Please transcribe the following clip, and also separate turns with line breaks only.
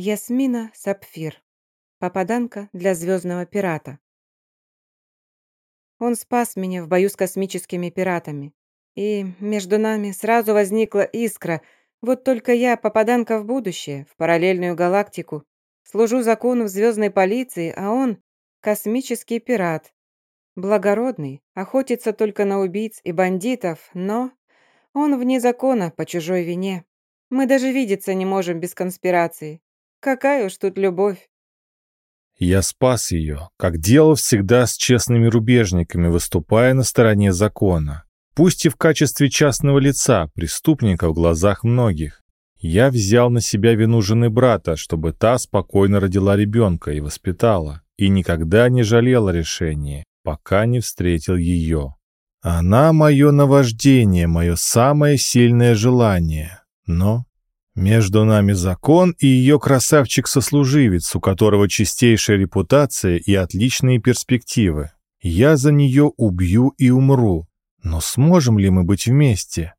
Ясмина Сапфир. Попаданка для звездного пирата. Он спас меня в бою с космическими пиратами. И между нами сразу возникла искра. Вот только я попаданка в будущее, в параллельную галактику. Служу закону в звездной полиции, а он — космический пират. Благородный, охотится только на убийц и бандитов, но он вне закона по чужой вине. Мы даже видеться не можем без конспирации. Какая уж тут любовь.
Я спас ее, как делал всегда с честными рубежниками, выступая на стороне закона. Пусть и в качестве частного лица, преступника в глазах многих. Я взял на себя вину жены брата, чтобы та спокойно родила ребенка и воспитала, и никогда не жалела решения, пока не встретил ее. Она мое наваждение, мое самое сильное желание. Но между нами закон и ее красавчик-сослуживец, у которого чистейшая репутация и отличные перспективы. Я за нее убью и умру. Но сможем ли мы быть вместе?